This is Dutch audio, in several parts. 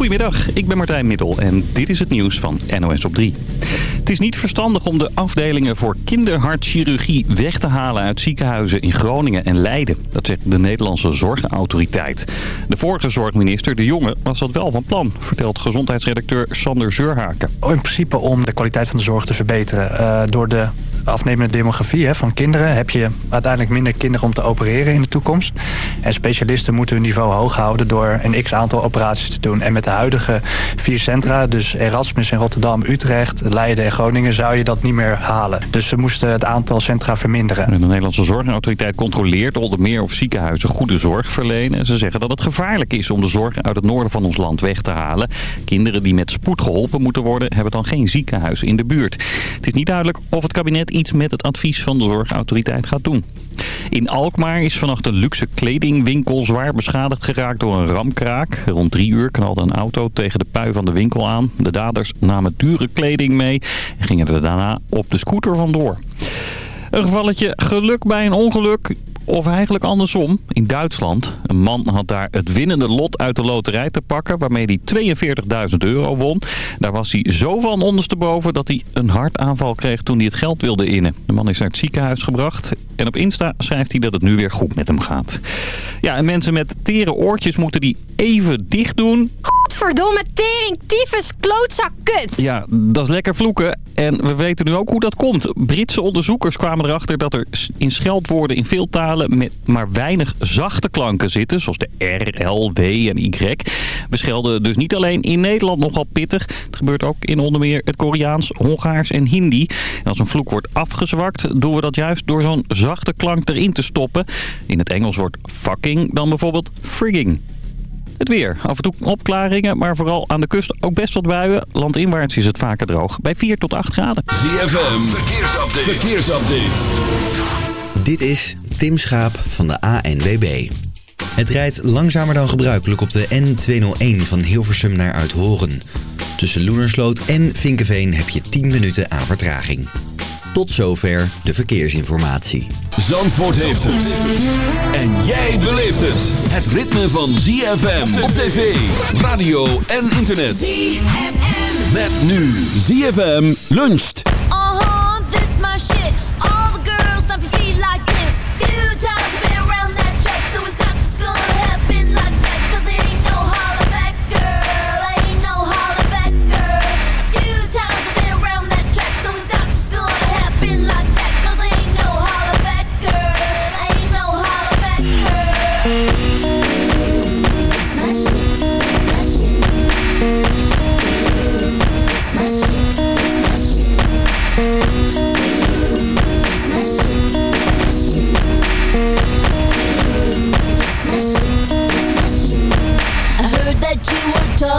Goedemiddag, ik ben Martijn Middel en dit is het nieuws van NOS op 3. Het is niet verstandig om de afdelingen voor kinderhartchirurgie weg te halen uit ziekenhuizen in Groningen en Leiden. Dat zegt de Nederlandse Zorgautoriteit. De vorige zorgminister De Jonge was dat wel van plan, vertelt gezondheidsredacteur Sander Zeurhaken. In principe om de kwaliteit van de zorg te verbeteren. Uh, door de afnemende demografie hè, van kinderen... heb je uiteindelijk minder kinderen om te opereren in de toekomst. En specialisten moeten hun niveau hoog houden... door een x-aantal operaties te doen. En met de huidige vier centra, dus Erasmus in Rotterdam, Utrecht... Leiden en Groningen, zou je dat niet meer halen. Dus ze moesten het aantal centra verminderen. De Nederlandse Zorgautoriteit controleert onder meer of ziekenhuizen goede zorg verlenen. Ze zeggen dat het gevaarlijk is om de zorg uit het noorden van ons land weg te halen. Kinderen die met spoed geholpen moeten worden... hebben dan geen ziekenhuis in de buurt. Het is niet duidelijk of het kabinet iets met het advies van de zorgautoriteit gaat doen. In Alkmaar is vannacht een luxe kledingwinkel zwaar beschadigd geraakt door een ramkraak. Rond drie uur knalde een auto tegen de pui van de winkel aan. De daders namen dure kleding mee en gingen er daarna op de scooter vandoor. Een gevalletje geluk bij een ongeluk. Of eigenlijk andersom, in Duitsland. Een man had daar het winnende lot uit de loterij te pakken... waarmee hij 42.000 euro won. Daar was hij zo van ondersteboven dat hij een hartaanval kreeg toen hij het geld wilde innen. De man is naar het ziekenhuis gebracht. En op Insta schrijft hij dat het nu weer goed met hem gaat. Ja, en mensen met tere oortjes moeten die even dicht doen... Verdomme tering, tyfus, klootzak, kut. Ja, dat is lekker vloeken. En we weten nu ook hoe dat komt. Britse onderzoekers kwamen erachter dat er in scheldwoorden in veel talen met maar weinig zachte klanken zitten. Zoals de R, L, W en Y. We schelden dus niet alleen in Nederland nogal pittig. Het gebeurt ook in onder meer het Koreaans, Hongaars en Hindi. En als een vloek wordt afgezwakt, doen we dat juist door zo'n zachte klank erin te stoppen. In het Engels wordt fucking dan bijvoorbeeld frigging. Het weer. Af en toe opklaringen, maar vooral aan de kust ook best wat buien. Landinwaarts is het vaker droog. Bij 4 tot 8 graden. ZFM. Verkeersupdate. Verkeersupdate. Dit is Tim Schaap van de ANWB. Het rijdt langzamer dan gebruikelijk op de N201 van Hilversum naar Uithoren. Tussen Loenersloot en Vinkenveen heb je 10 minuten aan vertraging. Tot zover de verkeersinformatie. Zandvoort heeft het. En jij beleeft het. Het ritme van ZFM op tv, radio en internet. ZFM. Met nu ZFM luncht. Uh-huh, this my shit. All the girls stomp your feet like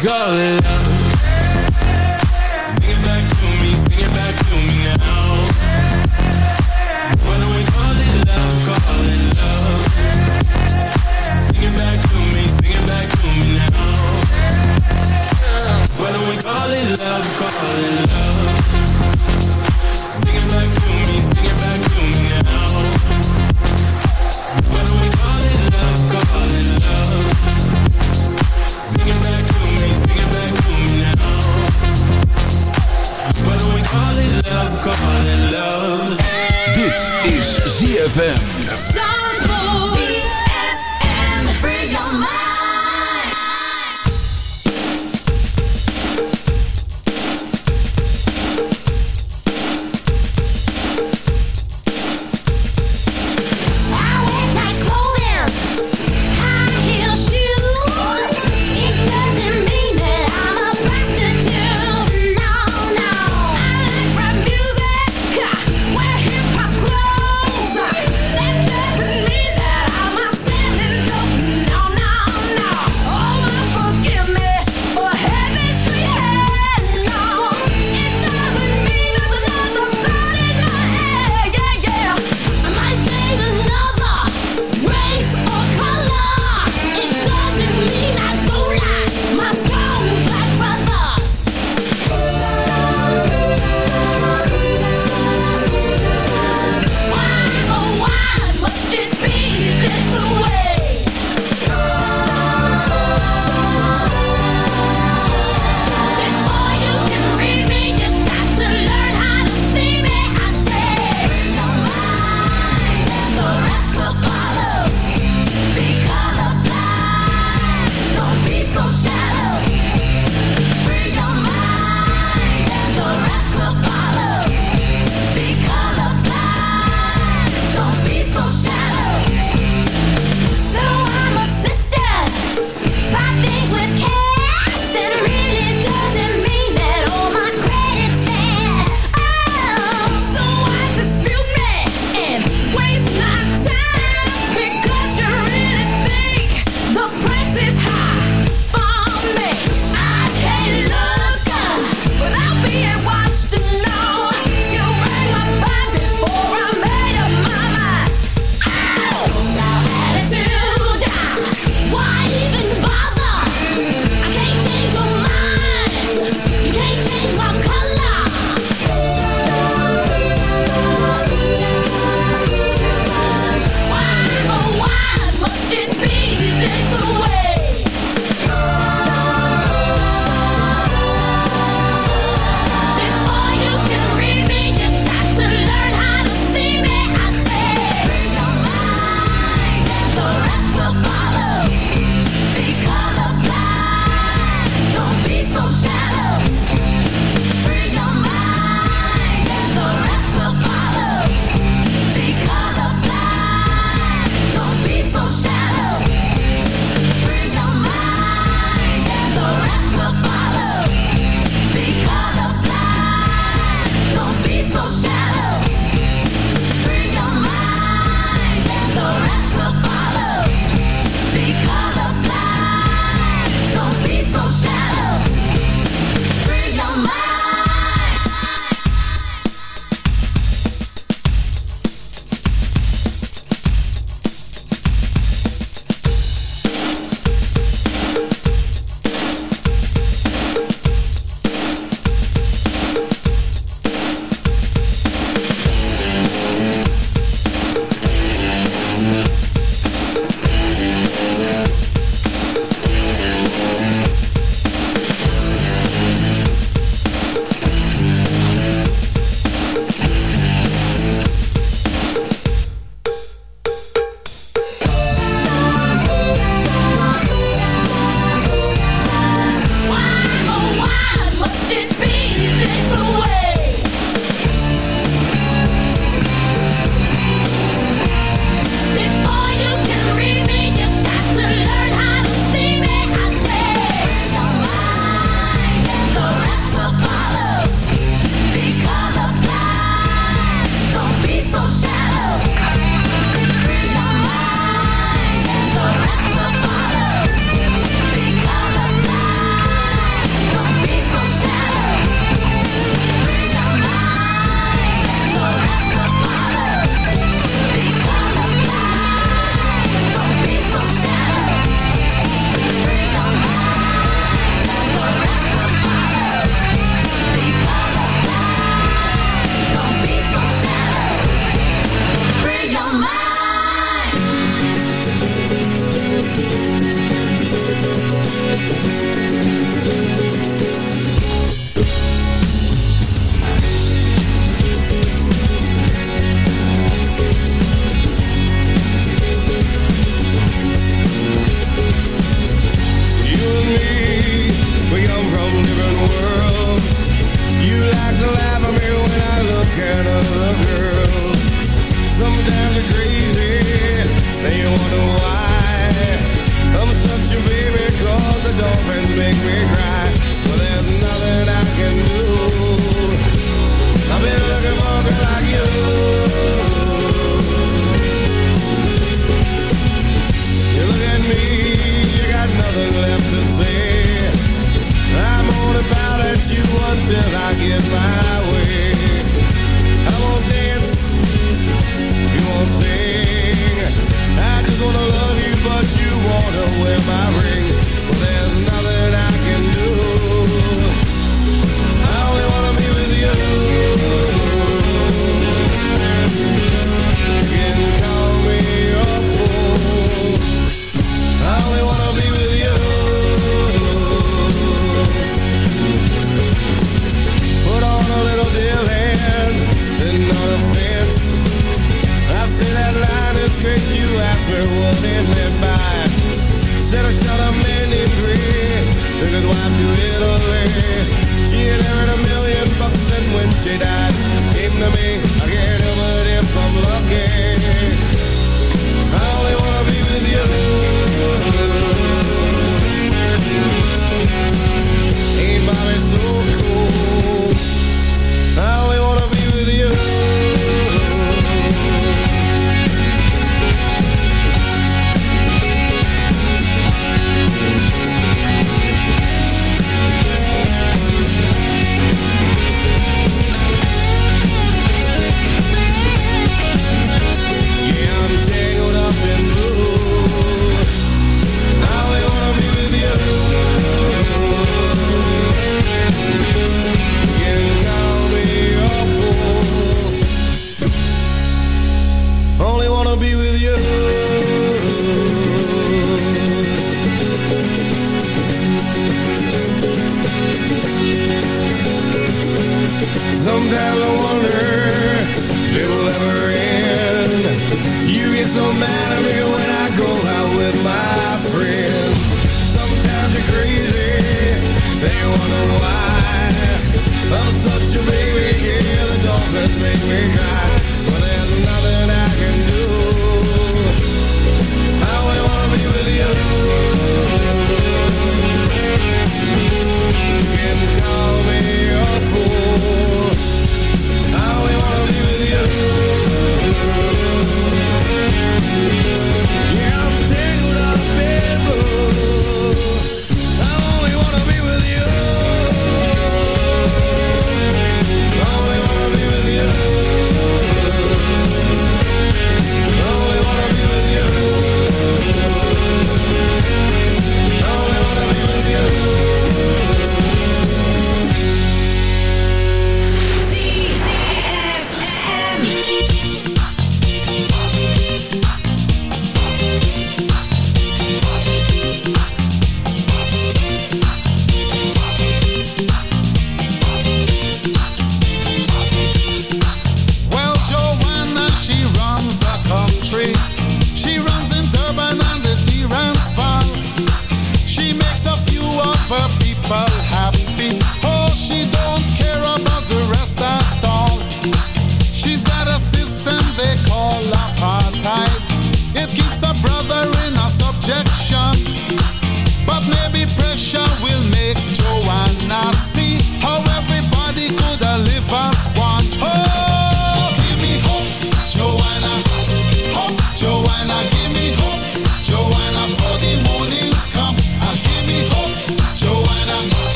call it love? ZFM.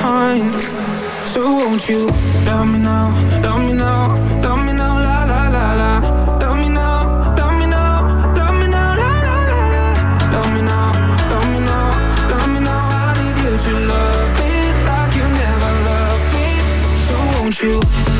So won't you love me now, love me now, love me now, la la la la. Love me now, love me now, love me now, la la la la. Love me now, love me now, love me now, I need you to love me Like you never loved me. So won't you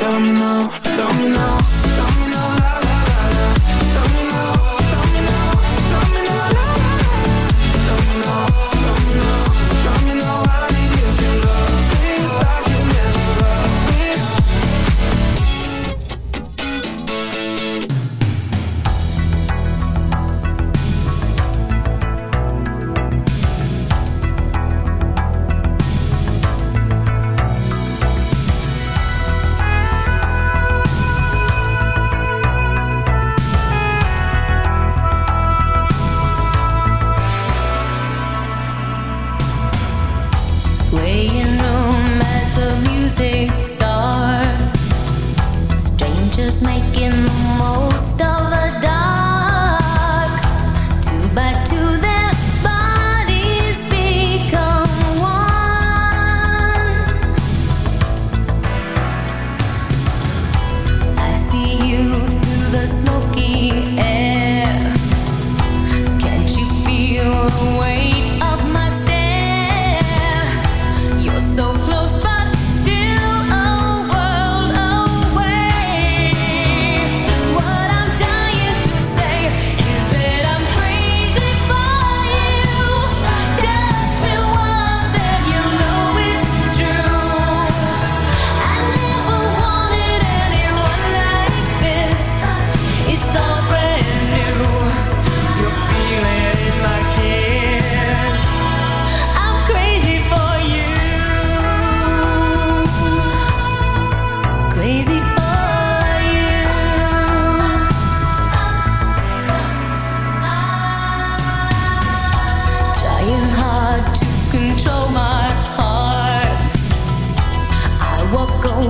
Tell me now, tell me now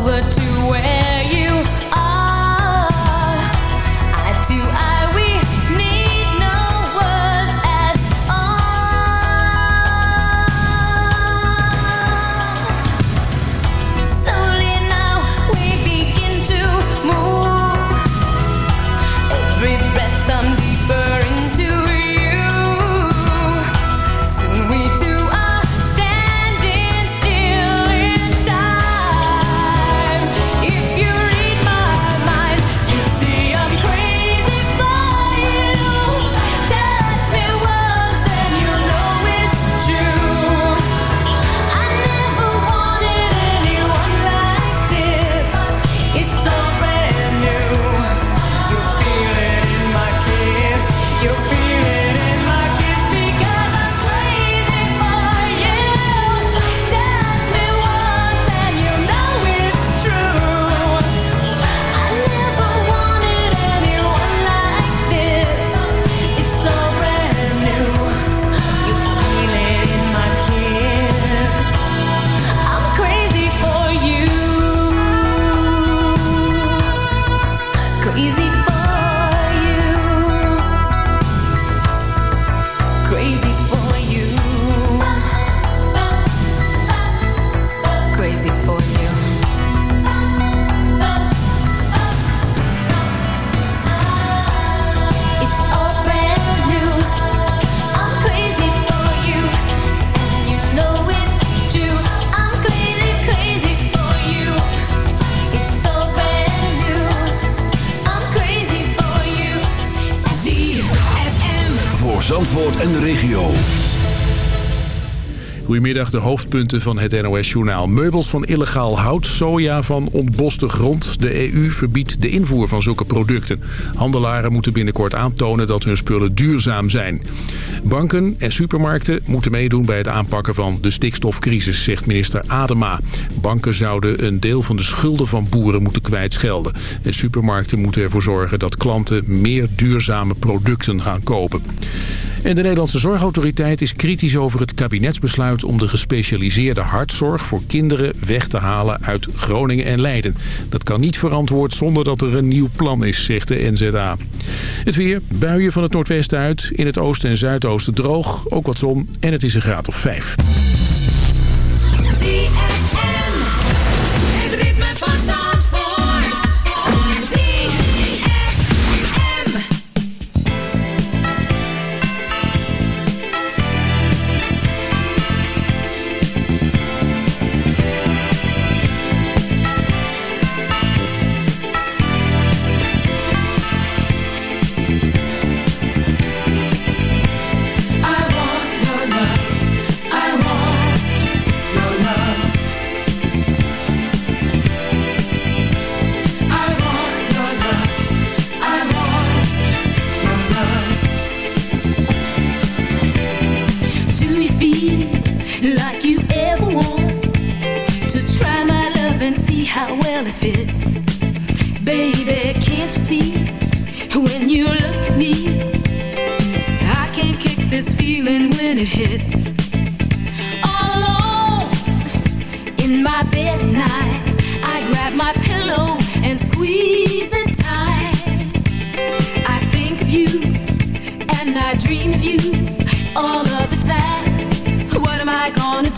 over to Zandvoort en de regio. Goedemiddag, de hoofdpunten van het NOS-journaal. Meubels van illegaal hout, soja van ontboste grond. De EU verbiedt de invoer van zulke producten. Handelaren moeten binnenkort aantonen dat hun spullen duurzaam zijn. Banken en supermarkten moeten meedoen bij het aanpakken van de stikstofcrisis, zegt minister Adema. Banken zouden een deel van de schulden van boeren moeten kwijtschelden. En supermarkten moeten ervoor zorgen dat klanten meer duurzame producten gaan kopen. En de Nederlandse Zorgautoriteit is kritisch over het kabinetsbesluit om de gespecialiseerde hartzorg voor kinderen weg te halen uit Groningen en Leiden. Dat kan niet verantwoord zonder dat er een nieuw plan is, zegt de NZA. Het weer, buien van het noordwesten uit, in het oosten en zuidoosten noordoosten droog, ook wat zon. En het is een graad of 5. Feeling when it hits. All alone in my bed at night, I grab my pillow and squeeze it tight. I think of you and I dream of you all of the time. What am I gonna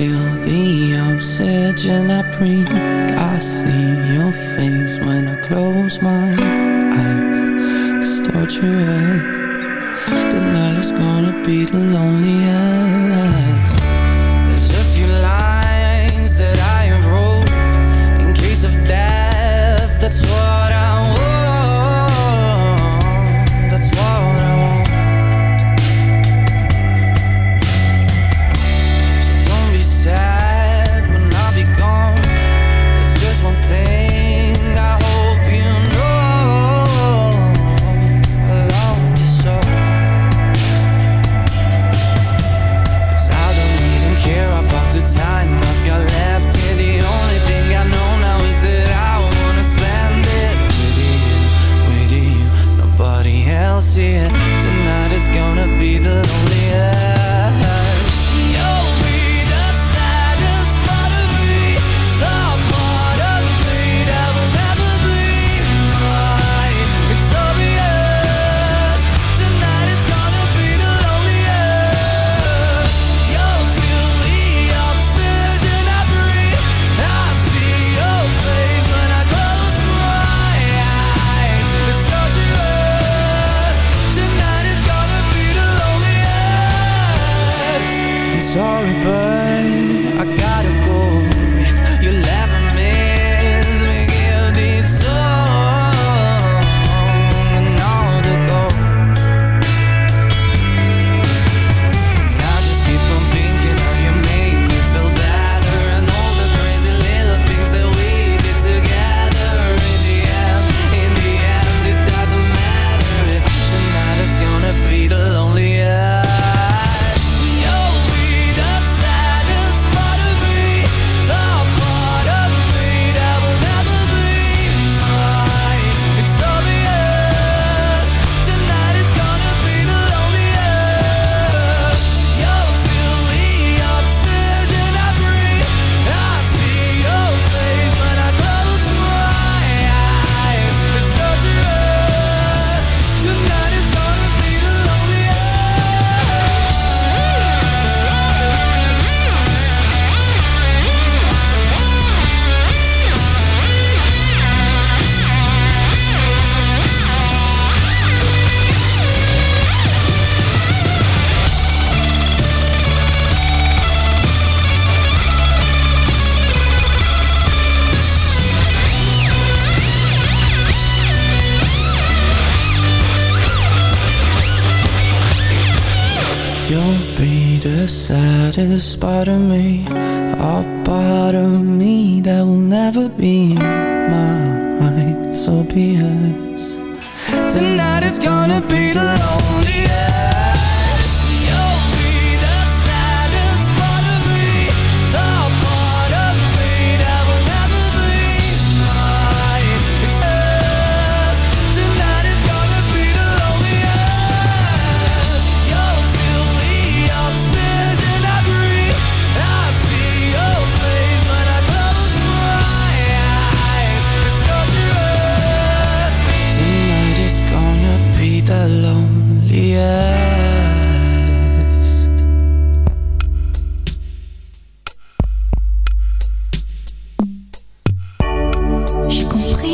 feel the oxygen I breathe I see your face when I close my eyes. Start your head Tonight is gonna be the loneliest.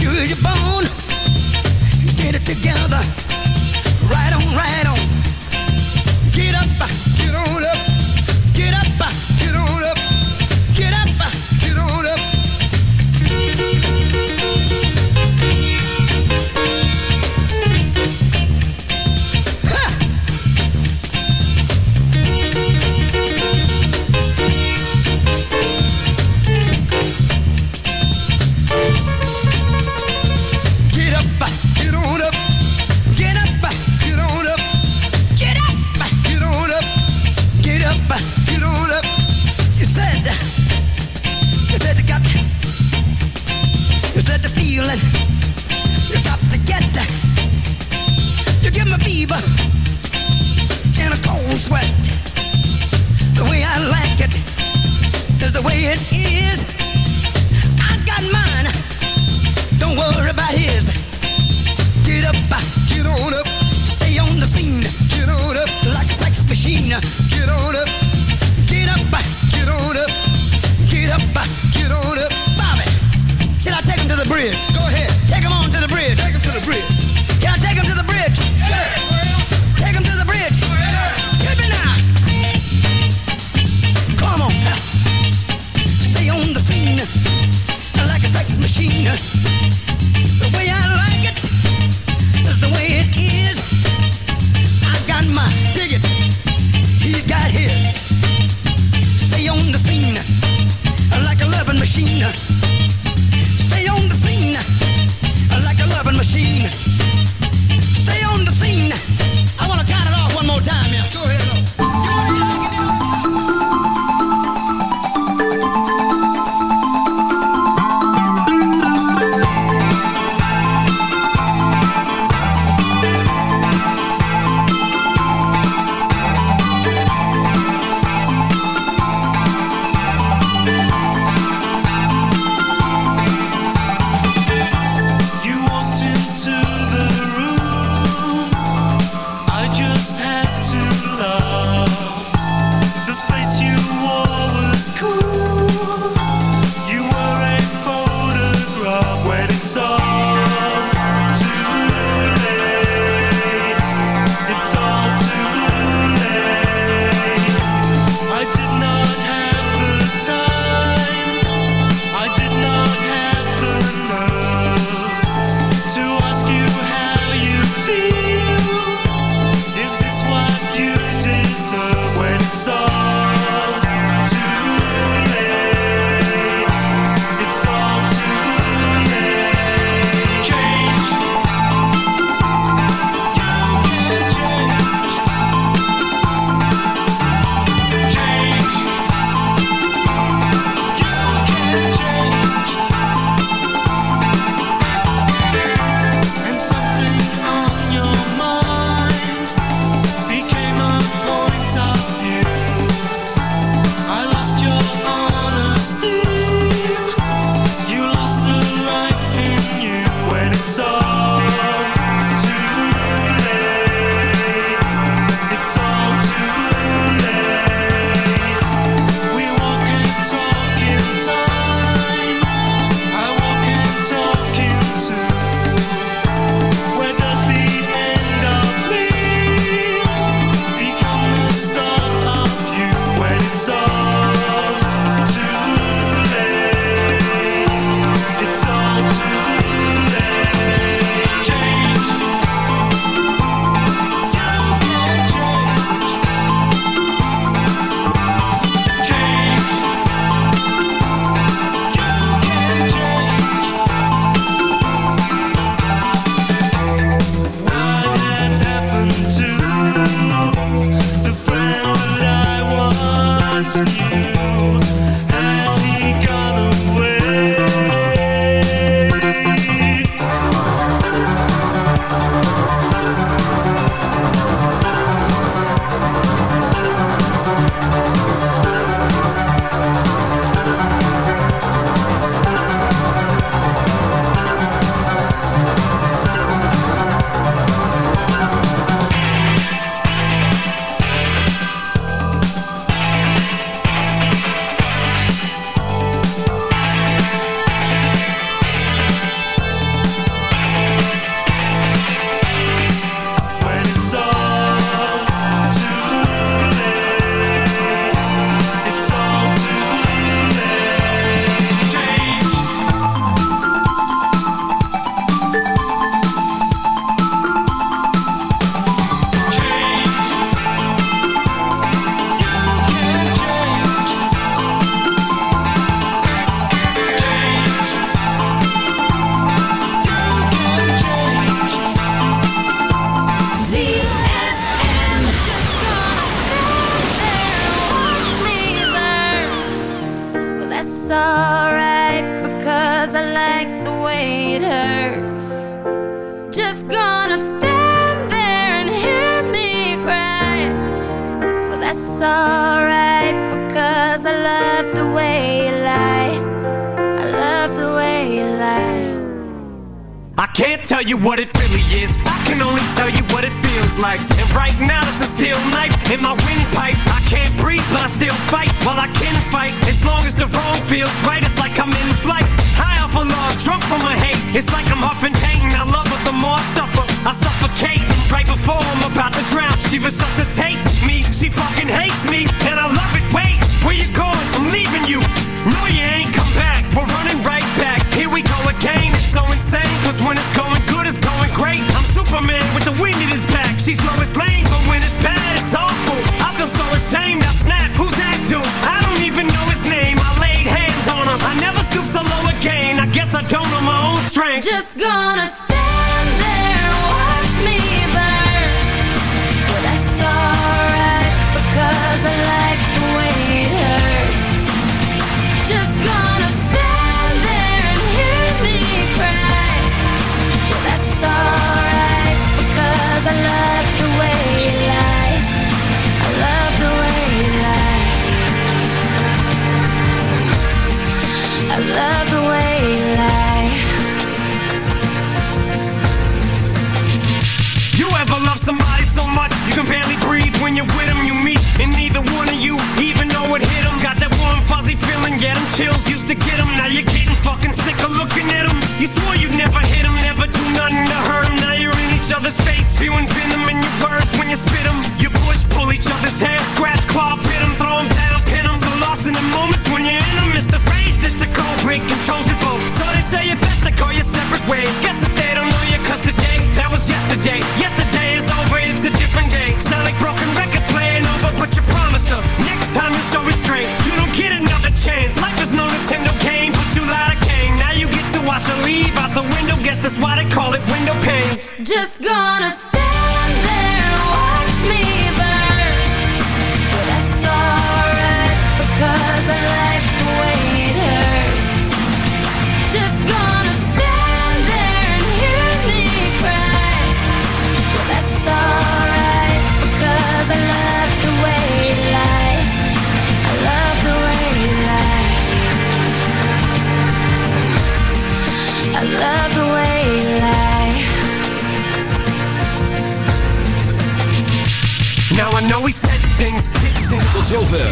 sure you're born. Get it together. Right on, right on. Get up, get on up. Get up, get on up. Yes.